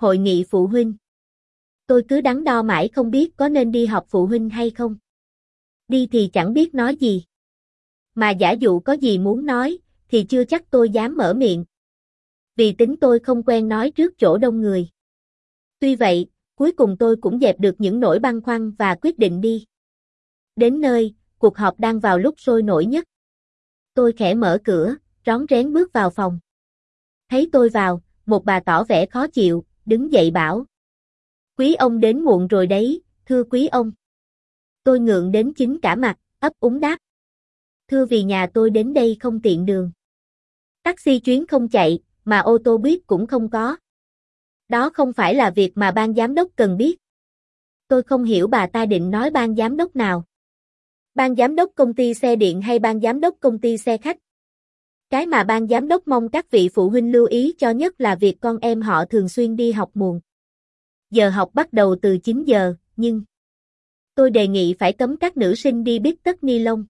hội nghị phụ huynh. Tôi cứ đắn đo mãi không biết có nên đi học phụ huynh hay không. Đi thì chẳng biết nói gì. Mà giả dụ có gì muốn nói, thì chưa chắc tôi dám mở miệng. Vì tính tôi không quen nói trước chỗ đông người. Tuy vậy, cuối cùng tôi cũng dẹp được những nỗi băn khoăn và quyết định đi. Đến nơi, cuộc họp đang vào lúc sôi nổi nhất. Tôi khẽ mở cửa, rón rén bước vào phòng. Thấy tôi vào, một bà tỏ vẻ khó chịu, đứng dậy bảo. Quý ông đến muộn rồi đấy, thưa quý ông. Tôi ngượng đến chính cả mặt, ấp úng đáp. Thưa vì nhà tôi đến đây không tiện đường. Taxi chuyến không chạy, mà ô tô buýt cũng không có. Đó không phải là việc mà ban giám đốc cần biết. Tôi không hiểu bà ta định nói ban giám đốc nào. Ban giám đốc công ty xe điện hay ban giám đốc công ty xe khách. Cái mà ban giám đốc mong các vị phụ huynh lưu ý cho nhất là việc con em họ thường xuyên đi học muộn. Giờ học bắt đầu từ 9 giờ, nhưng tôi đề nghị phải cấm các nữ sinh đi biết tất ni lông.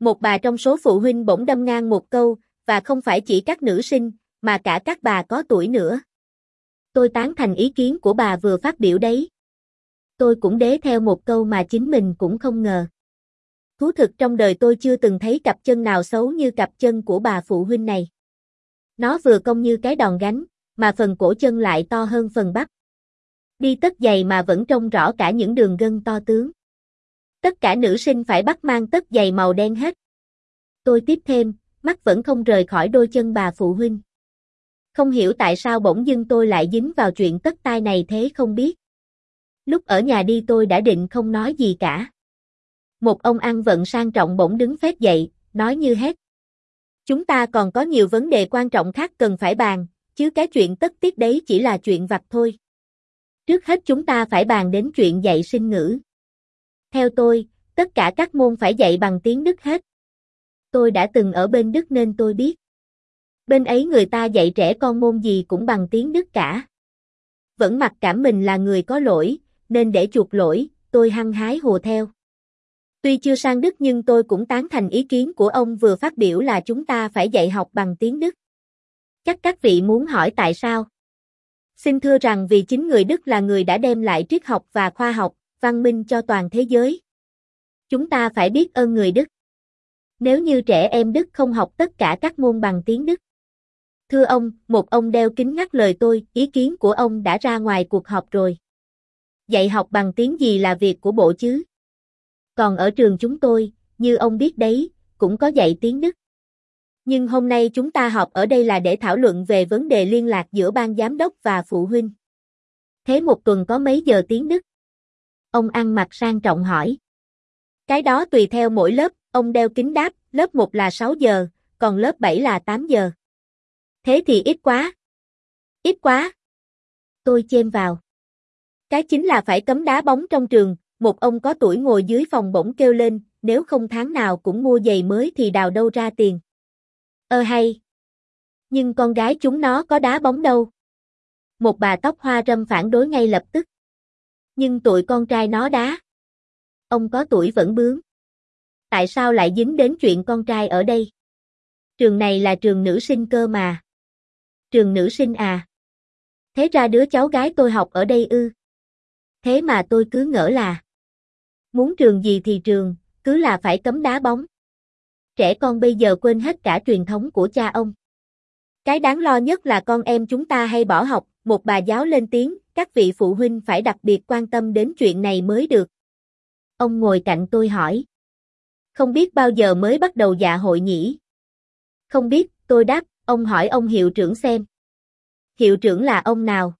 Một bà trong số phụ huynh bỗng đâm ngang một câu, và không phải chỉ các nữ sinh, mà cả các bà có tuổi nữa. Tôi tán thành ý kiến của bà vừa phát biểu đấy. Tôi cũng đế theo một câu mà chính mình cũng không ngờ. Thú thực trong đời tôi chưa từng thấy cặp chân nào xấu như cặp chân của bà phụ huynh này. Nó vừa cong như cái đòn gánh, mà phần cổ chân lại to hơn phần bắp. Đi tất giày mà vẫn trông rõ cả những đường gân to tướng. Tất cả nữ sinh phải bắt mang tất giày màu đen hết. Tôi tiếp thêm, mắt vẫn không rời khỏi đôi chân bà phụ huynh. Không hiểu tại sao bỗng dưng tôi lại dính vào chuyện tất tai này thế không biết. Lúc ở nhà đi tôi đã định không nói gì cả. Một ông ăn vận sang trọng bỗng đứng phép dậy, nói như hết. Chúng ta còn có nhiều vấn đề quan trọng khác cần phải bàn, chứ cái chuyện tất tiết đấy chỉ là chuyện vặt thôi. Trước hết chúng ta phải bàn đến chuyện dạy sinh ngữ. Theo tôi, tất cả các môn phải dạy bằng tiếng Đức hết. Tôi đã từng ở bên Đức nên tôi biết. Bên ấy người ta dạy trẻ con môn gì cũng bằng tiếng Đức cả. Vẫn mặc cảm mình là người có lỗi, nên để chuộc lỗi, tôi hăng hái hồ theo. Tuy chưa sang Đức nhưng tôi cũng tán thành ý kiến của ông vừa phát biểu là chúng ta phải dạy học bằng tiếng Đức. Chắc các vị muốn hỏi tại sao? Xin thưa rằng vì chính người Đức là người đã đem lại triết học và khoa học, văn minh cho toàn thế giới. Chúng ta phải biết ơn người Đức. Nếu như trẻ em Đức không học tất cả các môn bằng tiếng Đức. Thưa ông, một ông đeo kính ngắt lời tôi, ý kiến của ông đã ra ngoài cuộc họp rồi. Dạy học bằng tiếng gì là việc của bộ chứ? Còn ở trường chúng tôi, như ông biết đấy, cũng có dạy tiếng Đức. Nhưng hôm nay chúng ta họp ở đây là để thảo luận về vấn đề liên lạc giữa ban giám đốc và phụ huynh. Thế một tuần có mấy giờ tiếng Đức? Ông ăn mặc sang trọng hỏi. Cái đó tùy theo mỗi lớp, ông đeo kính đáp, lớp 1 là 6 giờ, còn lớp 7 là 8 giờ. Thế thì ít quá. Ít quá. Tôi chêm vào. Cái chính là phải cấm đá bóng trong trường, một ông có tuổi ngồi dưới phòng bỗng kêu lên, nếu không tháng nào cũng mua giày mới thì đào đâu ra tiền. Ơ hay. Nhưng con gái chúng nó có đá bóng đâu. Một bà tóc hoa râm phản đối ngay lập tức. Nhưng tụi con trai nó đá. Ông có tuổi vẫn bướng. Tại sao lại dính đến chuyện con trai ở đây? Trường này là trường nữ sinh cơ mà. Trường nữ sinh à? Thế ra đứa cháu gái tôi học ở đây ư? Thế mà tôi cứ ngỡ là Muốn trường gì thì trường, cứ là phải cấm đá bóng. Trẻ con bây giờ quên hết cả truyền thống của cha ông. Cái đáng lo nhất là con em chúng ta hay bỏ học, một bà giáo lên tiếng, các vị phụ huynh phải đặc biệt quan tâm đến chuyện này mới được. Ông ngồi cạnh tôi hỏi. Không biết bao giờ mới bắt đầu dạ hội nhỉ? Không biết, tôi đáp, ông hỏi ông hiệu trưởng xem. Hiệu trưởng là ông nào?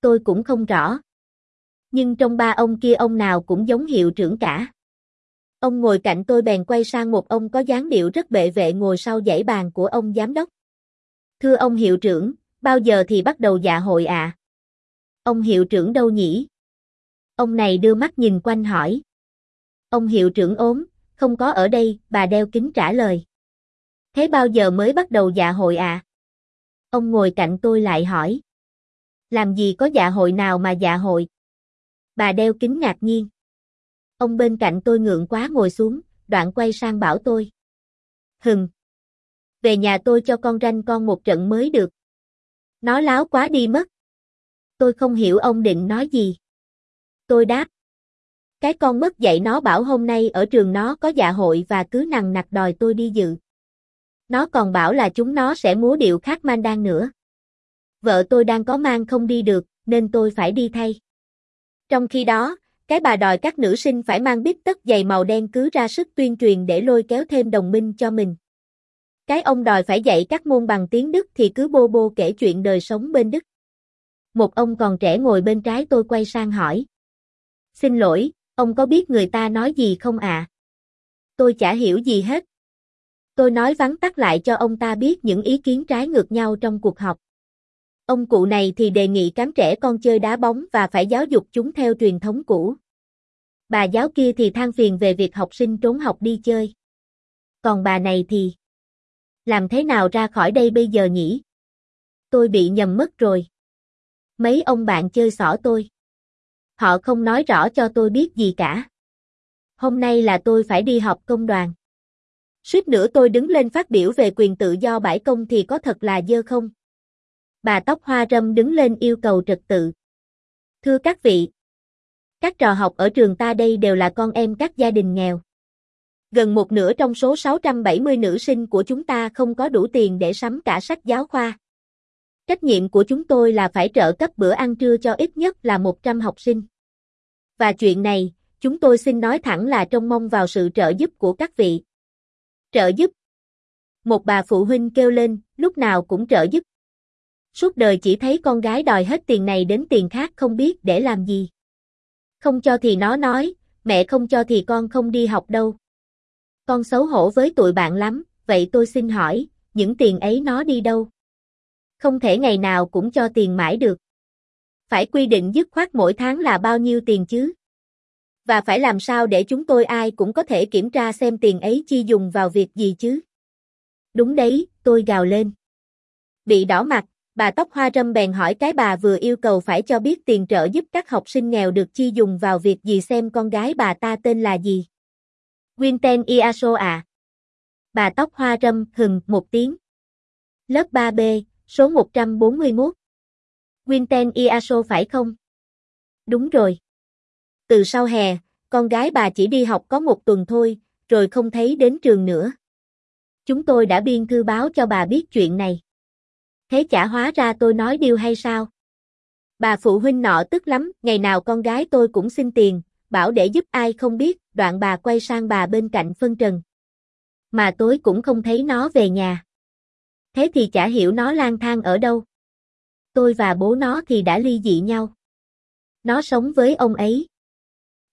Tôi cũng không rõ nhưng trong ba ông kia ông nào cũng giống hiệu trưởng cả. Ông ngồi cạnh tôi bèn quay sang một ông có dáng điệu rất bệ vệ ngồi sau dãy bàn của ông giám đốc. Thưa ông hiệu trưởng, bao giờ thì bắt đầu dạ hội ạ? À? Ông hiệu trưởng đâu nhỉ? Ông này đưa mắt nhìn quanh hỏi. Ông hiệu trưởng ốm, không có ở đây, bà đeo kính trả lời. Thế bao giờ mới bắt đầu dạ hội ạ? À? Ông ngồi cạnh tôi lại hỏi. Làm gì có dạ hội nào mà dạ hội? Bà đeo kính ngạc nhiên. Ông bên cạnh tôi ngượng quá ngồi xuống, đoạn quay sang bảo tôi. Hừng. Về nhà tôi cho con ranh con một trận mới được. Nó láo quá đi mất. Tôi không hiểu ông định nói gì. Tôi đáp. Cái con mất dạy nó bảo hôm nay ở trường nó có dạ hội và cứ nằng nặc đòi tôi đi dự. Nó còn bảo là chúng nó sẽ múa điệu khác man đang nữa. Vợ tôi đang có mang không đi được, nên tôi phải đi thay. Trong khi đó, cái bà đòi các nữ sinh phải mang bít tất giày màu đen cứ ra sức tuyên truyền để lôi kéo thêm đồng minh cho mình. Cái ông đòi phải dạy các môn bằng tiếng Đức thì cứ bô bô kể chuyện đời sống bên Đức. Một ông còn trẻ ngồi bên trái tôi quay sang hỏi. Xin lỗi, ông có biết người ta nói gì không ạ? À? Tôi chả hiểu gì hết. Tôi nói vắn tắt lại cho ông ta biết những ý kiến trái ngược nhau trong cuộc họp. Ông cụ này thì đề nghị cám trẻ con chơi đá bóng và phải giáo dục chúng theo truyền thống cũ. Bà giáo kia thì than phiền về việc học sinh trốn học đi chơi. Còn bà này thì... Làm thế nào ra khỏi đây bây giờ nhỉ? Tôi bị nhầm mất rồi. Mấy ông bạn chơi xỏ tôi. Họ không nói rõ cho tôi biết gì cả. Hôm nay là tôi phải đi họp công đoàn. Suýt nữa tôi đứng lên phát biểu về quyền tự do bãi công thì có thật là dơ không? Bà tóc hoa râm đứng lên yêu cầu trật tự. Thưa các vị, các trò học ở trường ta đây đều là con em các gia đình nghèo. Gần một nửa trong số 670 nữ sinh của chúng ta không có đủ tiền để sắm cả sách giáo khoa. Trách nhiệm của chúng tôi là phải trợ cấp bữa ăn trưa cho ít nhất là 100 học sinh. Và chuyện này, chúng tôi xin nói thẳng là trông mong vào sự trợ giúp của các vị. Trợ giúp. Một bà phụ huynh kêu lên, lúc nào cũng trợ giúp. Suốt đời chỉ thấy con gái đòi hết tiền này đến tiền khác không biết để làm gì. Không cho thì nó nói, mẹ không cho thì con không đi học đâu. Con xấu hổ với tụi bạn lắm, vậy tôi xin hỏi, những tiền ấy nó đi đâu? Không thể ngày nào cũng cho tiền mãi được. Phải quy định dứt khoát mỗi tháng là bao nhiêu tiền chứ? Và phải làm sao để chúng tôi ai cũng có thể kiểm tra xem tiền ấy chi dùng vào việc gì chứ? Đúng đấy, tôi gào lên. Bị đỏ mặt, bà tóc hoa râm bèn hỏi cái bà vừa yêu cầu phải cho biết tiền trợ giúp các học sinh nghèo được chi dùng vào việc gì xem con gái bà ta tên là gì. Winten Iaso à. Bà tóc hoa râm hừng một tiếng. Lớp 3B, số 141. Winten Iaso phải không? Đúng rồi. Từ sau hè, con gái bà chỉ đi học có một tuần thôi, rồi không thấy đến trường nữa. Chúng tôi đã biên thư báo cho bà biết chuyện này. Thế chả hóa ra tôi nói điều hay sao? Bà phụ huynh nọ tức lắm, ngày nào con gái tôi cũng xin tiền, bảo để giúp ai không biết, đoạn bà quay sang bà bên cạnh phân trần. Mà tối cũng không thấy nó về nhà. Thế thì chả hiểu nó lang thang ở đâu. Tôi và bố nó thì đã ly dị nhau. Nó sống với ông ấy.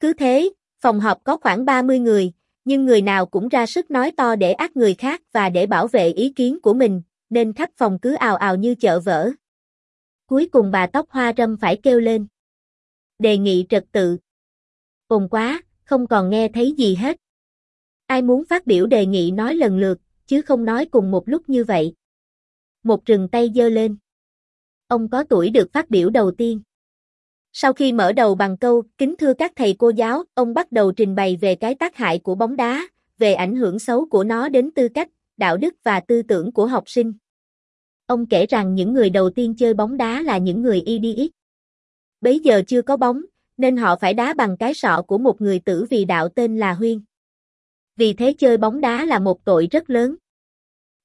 Cứ thế, phòng họp có khoảng 30 người, nhưng người nào cũng ra sức nói to để ác người khác và để bảo vệ ý kiến của mình, nên khắp phòng cứ ào ào như chợ vỡ. Cuối cùng bà tóc hoa râm phải kêu lên. Đề nghị trật tự. Ồn quá, không còn nghe thấy gì hết. Ai muốn phát biểu đề nghị nói lần lượt, chứ không nói cùng một lúc như vậy. Một rừng tay dơ lên. Ông có tuổi được phát biểu đầu tiên. Sau khi mở đầu bằng câu, kính thưa các thầy cô giáo, ông bắt đầu trình bày về cái tác hại của bóng đá, về ảnh hưởng xấu của nó đến tư cách, đạo đức và tư tưởng của học sinh. Ông kể rằng những người đầu tiên chơi bóng đá là những người idiot. Bấy giờ chưa có bóng, nên họ phải đá bằng cái sọ của một người tử vì đạo tên là Huyên. Vì thế chơi bóng đá là một tội rất lớn.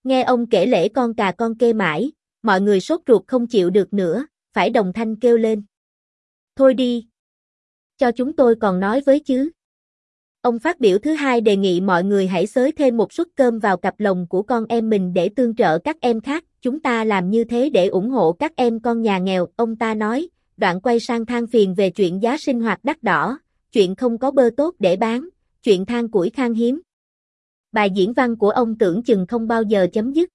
Nghe ông kể lễ con cà con kê mãi, mọi người sốt ruột không chịu được nữa, phải đồng thanh kêu lên. Thôi đi. Cho chúng tôi còn nói với chứ. Ông phát biểu thứ hai đề nghị mọi người hãy xới thêm một suất cơm vào cặp lồng của con em mình để tương trợ các em khác, chúng ta làm như thế để ủng hộ các em con nhà nghèo, ông ta nói, đoạn quay sang than phiền về chuyện giá sinh hoạt đắt đỏ, chuyện không có bơ tốt để bán, chuyện than củi khan hiếm. Bài diễn văn của ông tưởng chừng không bao giờ chấm dứt.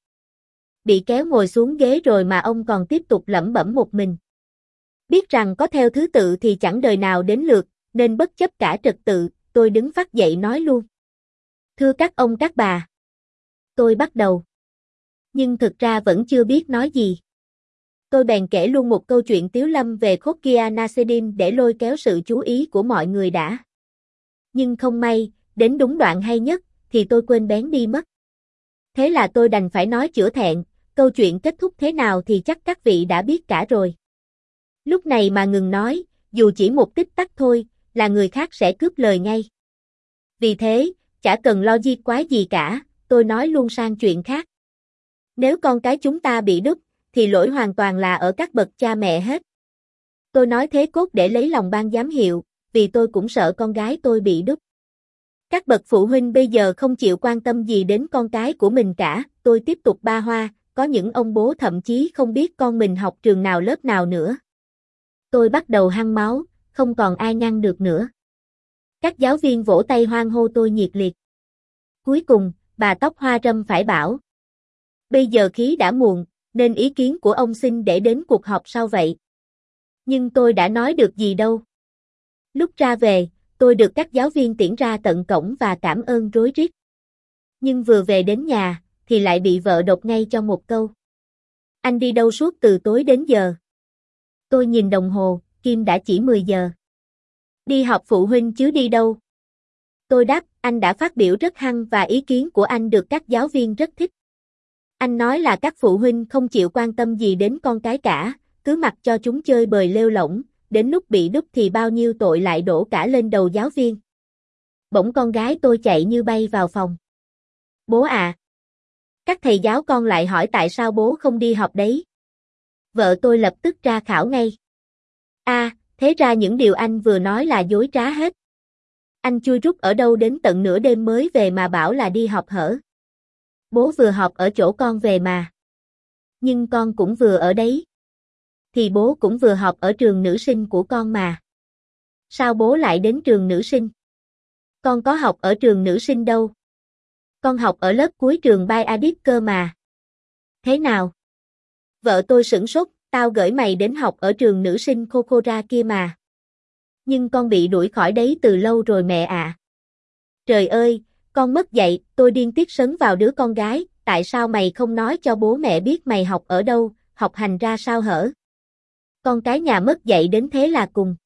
Bị kéo ngồi xuống ghế rồi mà ông còn tiếp tục lẩm bẩm một mình. Biết rằng có theo thứ tự thì chẳng đời nào đến lượt, nên bất chấp cả trật tự, tôi đứng phát dậy nói luôn. Thưa các ông các bà. Tôi bắt đầu. Nhưng thực ra vẫn chưa biết nói gì. Tôi bèn kể luôn một câu chuyện tiếu lâm về khốt kia Nasedim để lôi kéo sự chú ý của mọi người đã. Nhưng không may, đến đúng đoạn hay nhất, thì tôi quên bén đi mất. Thế là tôi đành phải nói chữa thẹn, câu chuyện kết thúc thế nào thì chắc các vị đã biết cả rồi. Lúc này mà ngừng nói, dù chỉ một tích tắc thôi, là người khác sẽ cướp lời ngay. Vì thế, chả cần lo di quái gì cả, tôi nói luôn sang chuyện khác. Nếu con cái chúng ta bị đứt, thì lỗi hoàn toàn là ở các bậc cha mẹ hết. Tôi nói thế cốt để lấy lòng ban giám hiệu, vì tôi cũng sợ con gái tôi bị đứt. Các bậc phụ huynh bây giờ không chịu quan tâm gì đến con cái của mình cả, tôi tiếp tục ba hoa, có những ông bố thậm chí không biết con mình học trường nào lớp nào nữa. Tôi bắt đầu hăng máu, không còn ai ngăn được nữa. Các giáo viên vỗ tay hoan hô tôi nhiệt liệt. Cuối cùng, bà tóc hoa râm phải bảo. Bây giờ khí đã muộn, nên ý kiến của ông xin để đến cuộc họp sau vậy. Nhưng tôi đã nói được gì đâu. Lúc ra về, tôi được các giáo viên tiễn ra tận cổng và cảm ơn rối rít. Nhưng vừa về đến nhà, thì lại bị vợ đột ngay cho một câu. Anh đi đâu suốt từ tối đến giờ? Tôi nhìn đồng hồ, Kim đã chỉ 10 giờ. Đi học phụ huynh chứ đi đâu? Tôi đáp, anh đã phát biểu rất hăng và ý kiến của anh được các giáo viên rất thích. Anh nói là các phụ huynh không chịu quan tâm gì đến con cái cả, cứ mặc cho chúng chơi bời lêu lỏng, đến lúc bị đúc thì bao nhiêu tội lại đổ cả lên đầu giáo viên. Bỗng con gái tôi chạy như bay vào phòng. Bố à! Các thầy giáo con lại hỏi tại sao bố không đi học đấy. Vợ tôi lập tức ra khảo ngay a thế ra những điều anh vừa nói là dối trá hết. Anh chui rút ở đâu đến tận nửa đêm mới về mà bảo là đi học hở. Bố vừa học ở chỗ con về mà. Nhưng con cũng vừa ở đấy. Thì bố cũng vừa học ở trường nữ sinh của con mà. Sao bố lại đến trường nữ sinh? Con có học ở trường nữ sinh đâu. Con học ở lớp cuối trường Bay Adip cơ mà. Thế nào? Vợ tôi sửng sốt, tao gửi mày đến học ở trường nữ sinh Kokora kia mà. Nhưng con bị đuổi khỏi đấy từ lâu rồi mẹ ạ. Trời ơi, con mất dạy, tôi điên tiết sấn vào đứa con gái, tại sao mày không nói cho bố mẹ biết mày học ở đâu, học hành ra sao hở? Con cái nhà mất dạy đến thế là cùng.